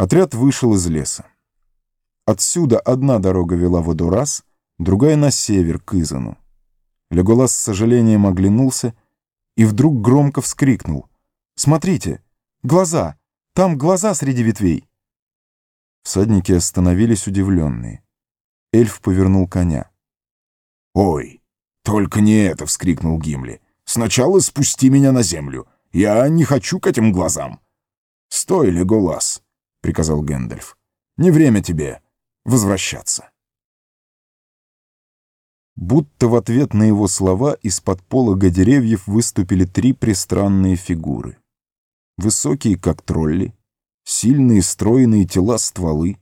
Отряд вышел из леса. Отсюда одна дорога вела в Эдурас, другая на север, к Изану. Леголас с сожалением оглянулся и вдруг громко вскрикнул. «Смотрите! Глаза! Там глаза среди ветвей!» Всадники остановились удивленные. Эльф повернул коня. «Ой, только не это!» — вскрикнул Гимли. «Сначала спусти меня на землю. Я не хочу к этим глазам». «Стой, Леголас!» — приказал Гэндальф. «Не время тебе возвращаться». Будто в ответ на его слова из-под полога деревьев выступили три пристранные фигуры. Высокие, как тролли, сильные стройные тела стволы,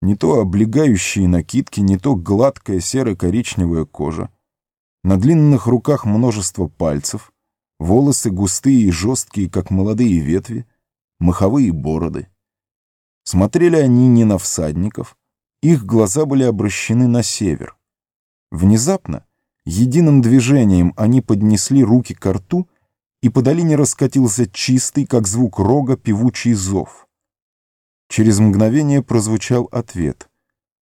не то облегающие накидки, не то гладкая серо-коричневая кожа, на длинных руках множество пальцев, волосы густые и жесткие, как молодые ветви, маховые бороды. Смотрели они не на всадников, их глаза были обращены на север. Внезапно, единым движением они поднесли руки к рту, и по долине раскатился чистый, как звук рога, певучий зов. Через мгновение прозвучал ответ.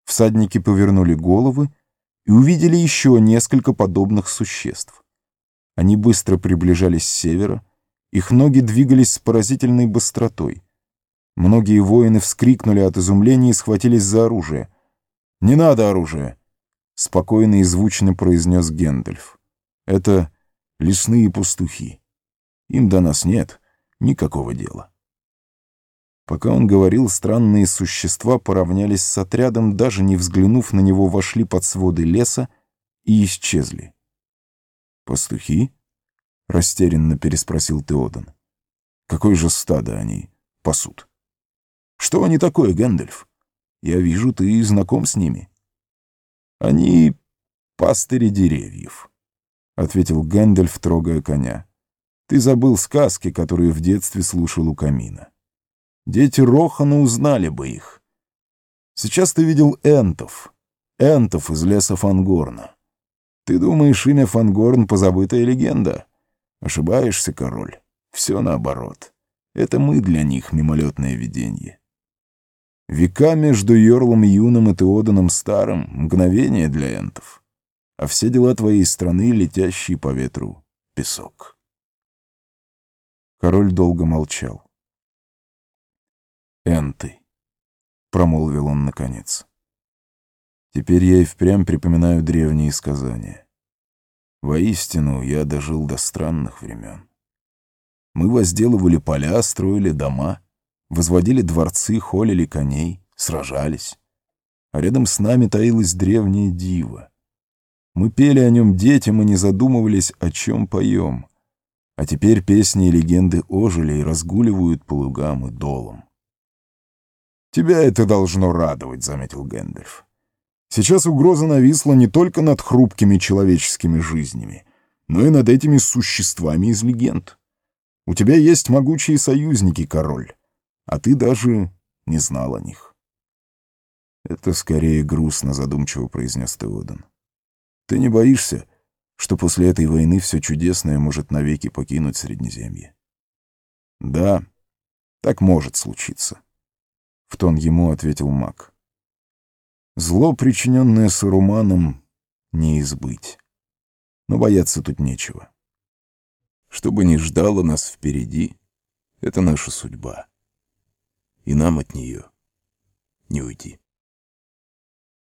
Всадники повернули головы и увидели еще несколько подобных существ. Они быстро приближались с севера, их ноги двигались с поразительной быстротой. Многие воины вскрикнули от изумления и схватились за оружие. «Не надо оружия!» — спокойно и звучно произнес Гендальф. «Это лесные пастухи. Им до нас нет никакого дела». Пока он говорил, странные существа поравнялись с отрядом, даже не взглянув на него, вошли под своды леса и исчезли. «Пастухи?» — растерянно переспросил Теоден. «Какое же стадо они пасут?» «Что они такое, Гэндальф? Я вижу, ты знаком с ними». «Они пастыри деревьев», — ответил Гэндальф, трогая коня. «Ты забыл сказки, которые в детстве слушал у камина. Дети Рохана узнали бы их. Сейчас ты видел энтов, энтов из леса Фангорна. Ты думаешь, имя Фангорн — позабытая легенда?» Ошибаешься, король. Все наоборот. Это мы для них мимолетное видение. Века между Йорлом Юным и Теоданом Старым — мгновение для энтов. А все дела твоей страны, летящие по ветру, — песок. Король долго молчал. «Энты», — промолвил он наконец. «Теперь я и впрямь припоминаю древние сказания. Воистину, я дожил до странных времен. Мы возделывали поля, строили дома, возводили дворцы, холили коней, сражались. А рядом с нами таилась древняя дива. Мы пели о нем детям и не задумывались, о чем поем. А теперь песни и легенды ожили и разгуливают по лугам и долам. «Тебя это должно радовать», — заметил Гэндальф. Сейчас угроза нависла не только над хрупкими человеческими жизнями, но и над этими существами из легенд. У тебя есть могучие союзники, король, а ты даже не знал о них. Это скорее грустно, задумчиво произнес Теодан. Ты не боишься, что после этой войны все чудесное может навеки покинуть Среднеземье? Да, так может случиться. В тон ему ответил маг. Зло, причиненное Саруманом, не избыть. Но бояться тут нечего. Что бы ни ждало нас впереди, это наша судьба. И нам от нее не уйти.